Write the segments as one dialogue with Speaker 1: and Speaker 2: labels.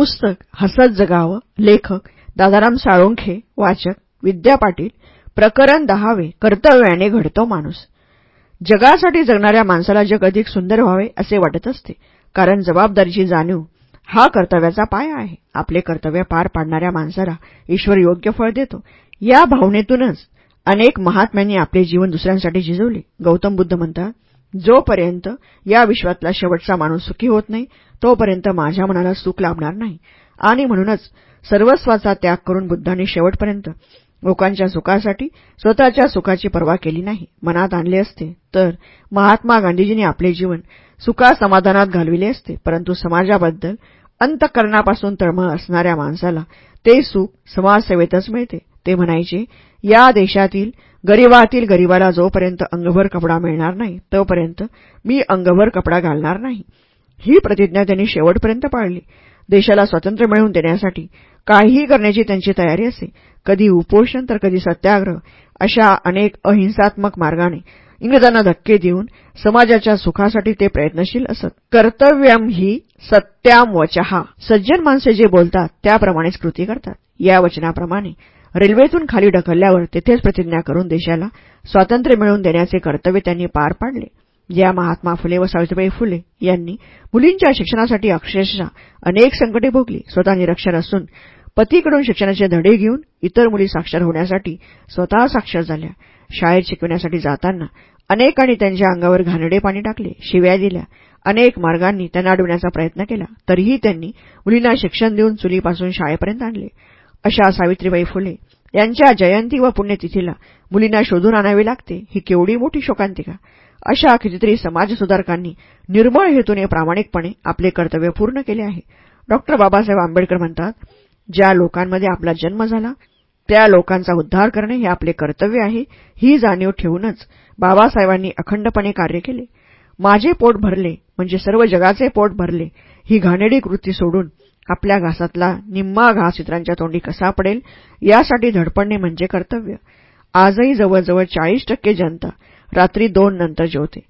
Speaker 1: पुस्तक हसत जगावं लेखक दादाराम साळुंखे वाचक विद्या पाटील प्रकरण दहावे कर्तव्याने घडतो माणूस. जगासाठी जगणाऱ्या माणसाला जग अधिक सुंदर व्हावे असे वाटत असते कारण जबाबदारीची जाणीव हा कर्तव्याचा पाय आहे. आपले कर्तव्य पार पाडणाऱ्या माणसाला ईश्वर योग्य फळ देतो. या भावनेतूनच अनेक महात्म्यांनी आपले जीवन दुसऱ्यांसाठी झिजवले. गौतम बुद्ध म्हणतात जोपर्यंत या विश्वातला शेवटचा माणूस सुखी होत नाही तोपर्यंत माझ्या मनाला सुख लाभणार नाही. आणि म्हणूनच सर्वस्वाचा त्याग करून बुद्धांनी शेवटपर्यंत लोकांच्या सुखासाठी स्वतःच्या सुखाची पर्वा केली नाही. मनात आणले असते तर महात्मा गांधीजींनी आपले जीवन सुखा समाधानात घालविले असते. परंतु समाजाबद्दल अंतकरणापासून तळमळ असणाऱ्या माणसाला ते सुख समाजसेवेतच मिळते. ते म्हणायचे या देशातील गरिबातील गरिबाला जोपर्यंत अंगभर कपडा मिळणार नाही तोपर्यंत मी अंगभर कपडा घालणार नाही. ही प्रतिज्ञा त्यांनी शेवटपर्यंत पाळली. देशाला स्वातंत्र्य मिळवून देण्यासाठी काहीही करण्याची त्यांची तयारी असे. कधी उपोषण तर कधी सत्याग्रह अशा अनेक अहिंसात्मक मार्गाने इंग्रजांना धक्के देऊन समाजाच्या सुखासाठी ते प्रयत्नशील असत. कर्तव्यम ही सत्याम वचहा सज्जन माणसे जे बोलतात त्याप्रमाणेच कृती करतात. या वचनाप्रमाणे रेल्वेतून खाली ढकलल्यावर तेथेच प्रतिज्ञा करून देशाला स्वातंत्र्य मिळवून देण्याचे कर्तव्य त्यांनी पार पाडले. ज्या महात्मा फुले व सावित्रीबाई फुले यांनी मुलींच्या शिक्षणासाठी अक्षरशः अनेक संकटे भोगली. स्वतः निरक्षर असून पतीकडून शिक्षणाचे धडे घेऊन इतर मुली साक्षर होण्यासाठी स्वतः साक्षर झाल्या. शाळेत शिकविण्यासाठी जाताना अनेकांनी त्यांच्या अंगावर घाणडे पाणी टाकले शिव्या दिल्या. अनेक मार्गांनी त्यांना अडविण्याचा प्रयत्न केला. तरीही त्यांनी मुलींना शिक्षण देऊन चुलीपासून शाळेपर्यंत आणले. अशा सावित्रीबाई फुले. यांच्या जयंती व पुण्यतिथीला मुलींना शोधून आणावे लागते. ही केवढी मोठी शोकांतिका. अशा कितीतरी समाजसुधारकांनी निर्मळ हेतूने प्रामाणिकपणे आपले कर्तव्य पूर्ण केले आहे. डॉक्टर बाबासाहेब आंबेडकर म्हणतात ज्या लोकांमध्ये आपला जन्म झाला त्या लोकांचा उद्धार करणे हे आपले कर्तव्य आहे. ही जाणीव ठेवूनच बाबासाहेबांनी अखंडपणे कार्य केले. माझे पोट भरले म्हणजे सर्व जगाचे पोट भरले ही घाणेडी कृती सोडून आपल्या घासातला निम्मा घास इतरांच्या तोंडी कसा पडेल? यासाठी धडपडणे म्हणजे कर्तव्य. आजही जवळजवळ चाळीस टक्के जनता रात्री दोन नंतर जेवते.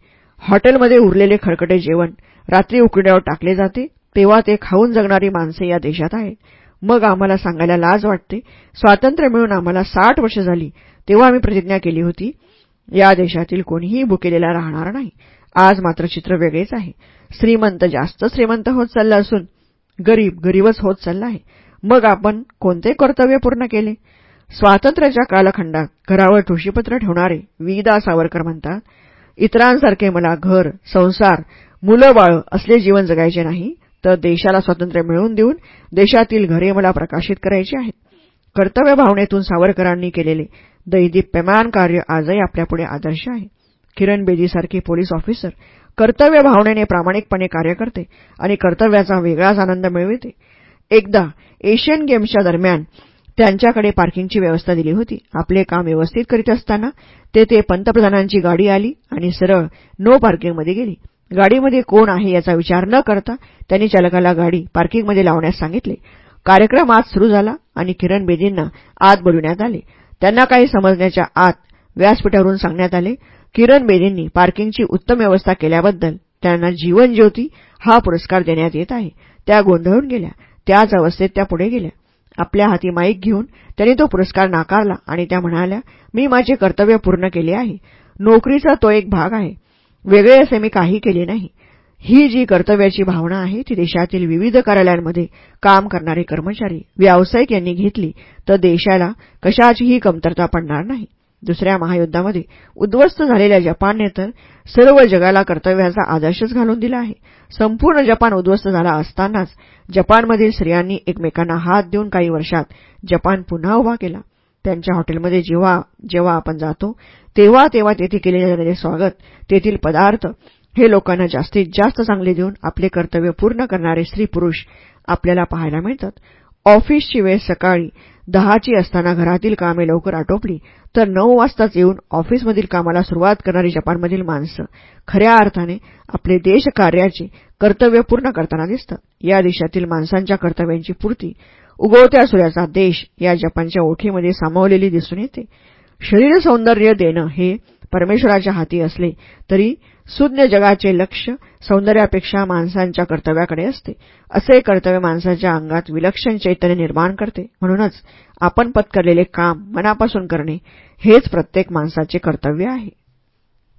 Speaker 1: हॉटेलमध्ये उरलेले खडखडे जेवण रात्री उकड्यावर टाकले जाते तेव्हा ते खाऊन जगणारी माणसे या देशात आहेत. मग आम्हाला सांगायला लाज वाटते. स्वातंत्र्य मिळून आम्हाला साठ वर्ष झाली तेव्हा आम्ही प्रतिज्ञा केली होती या देशातील कोणीही भुकेलेला राहणार नाही. आज मात्र चित्र वेगळेच आहे. श्रीमंत जास्त श्रीमंत होत चालला असून गरीब गरीबच होत चालला आहे मग आपण कोणते कर्तव्य पूर्ण केले? स्वातंत्र्याच्या कालखंडात घरावर ठोशीपत्र ठेवणारे विदा सावरकर म्हणतात इतरांसारखे मला घर संसार मुलं बाळ असले जीवन जगायचे नाही तर देशाला स्वातंत्र्य मिळवून देऊन देशातील घरे मला प्रकाशित करायची आहेत. कर्तव्य भावनेतून सावरकरांनी केलेले दैदिप्यमान कार्य आजही आपल्यापुढे आदर्श आहे. किरण बेदीसारखे पोलीस ऑफिसर कर्तव्य भावनेने प्रामाणिकपणे कार्य करते आणि कर्तव्याचा वेगळाच आनंद मिळविते. एकदा एशियन गेम्सच्या दरम्यान त्यांच्याकडे पार्किंगची व्यवस्था दिली होती. आपले काम व्यवस्थित करीत असताना तेथे पंतप्रधानांची गाडी आली आणि सरळ नो पार्किंगमध्ये गेली. गाडीमध्ये कोण आहे याचा विचार न करता त्यांनी चालकाला गाडी पार्किंगमध्ये लावण्यास सांगितले. कार्यक्रम आज सुरू झाला आणि किरण बेदींना आत बोलविण्यात आले. त्यांना काही समजण्याच्या आत व्यासपीठावरून सांगण्यात आले. किरण बेदींनी पार्किंगची उत्तम व्यवस्था केल्याबद्दल त्यांना जीवनज्योती हा पुरस्कार देण्यात येत आहे. त्या गोंधळून गेल्या. त्याच अवस्थेत त्या पुढे गेल्या. आपल्या हाती माईक घेऊन त्यांनी तो पुरस्कार नाकारला आणि त्या म्हणाल्या मी माझे कर्तव्य पूर्ण केले आहे. नोकरीचा तो एक भाग आहे. वेगळे असे मी काही केले नाही. ही जी कर्तव्याची भावना आहे ती देशातील विविध कार्यालयांमध्ये काम करणारे कर्मचारी व्यावसायिक यांनी घेतली तर देशाला कशाचीही कमतरता पडणार नाही. दुसऱ्या महायुद्धामध्ये उद्ध्वस्त झालेल्या जपानने तर सर्व जगाला कर्तव्याचा आदर्शच घालून दिला आहे. संपूर्ण जपान उद्ध्वस्त झाला असतानाच जपानमधील स्त्रियांनी एकमेकांना हात देऊन काही वर्षात जपान पुन्हा उभा केला. त्यांच्या हॉटेलमध्ये जेव्हा जेव्हा आपण जातो तेव्हा तेव्हा तेथे केले जाणारे स्वागत तेथील पदार्थ हे लोकांना जास्तीत जास्त चांगले देऊन आपले कर्तव्य पूर्ण करणारे स्त्री पुरुष आपल्याला पाहायला मिळतात. ऑफिसची वेळ सकाळी दहाची असताना घरातील कामे लवकर आटोपली तर नऊ वाजताच येऊन ऑफिसमधील कामाला सुरुवात करणारी जपानमधील माणसं खऱ्या अर्थाने आपले देशकार्याचे कर्तव्य पूर्ण करताना दिसतात या देशातील माणसांच्या कर्तव्यांची पूर्ती उगवत्या सूर्याचा देश या जपानच्या ओठीमध्ये सामावलेली दिसून येते. शरीर सौंदर्य देणं हे परमेश्वराच्या हाती असले तरी सुज्ञ जगाचे लक्ष सौंदर्यापेक्षा माणसांच्या कर्तव्याकडे असते. असे कर्तव्य माणसाच्या अंगात विलक्षण चैतन्य निर्माण करते. म्हणूनच आपण पत्करलेले काम मनापासून करणे हेच प्रत्येक माणसाचे कर्तव्य आहे.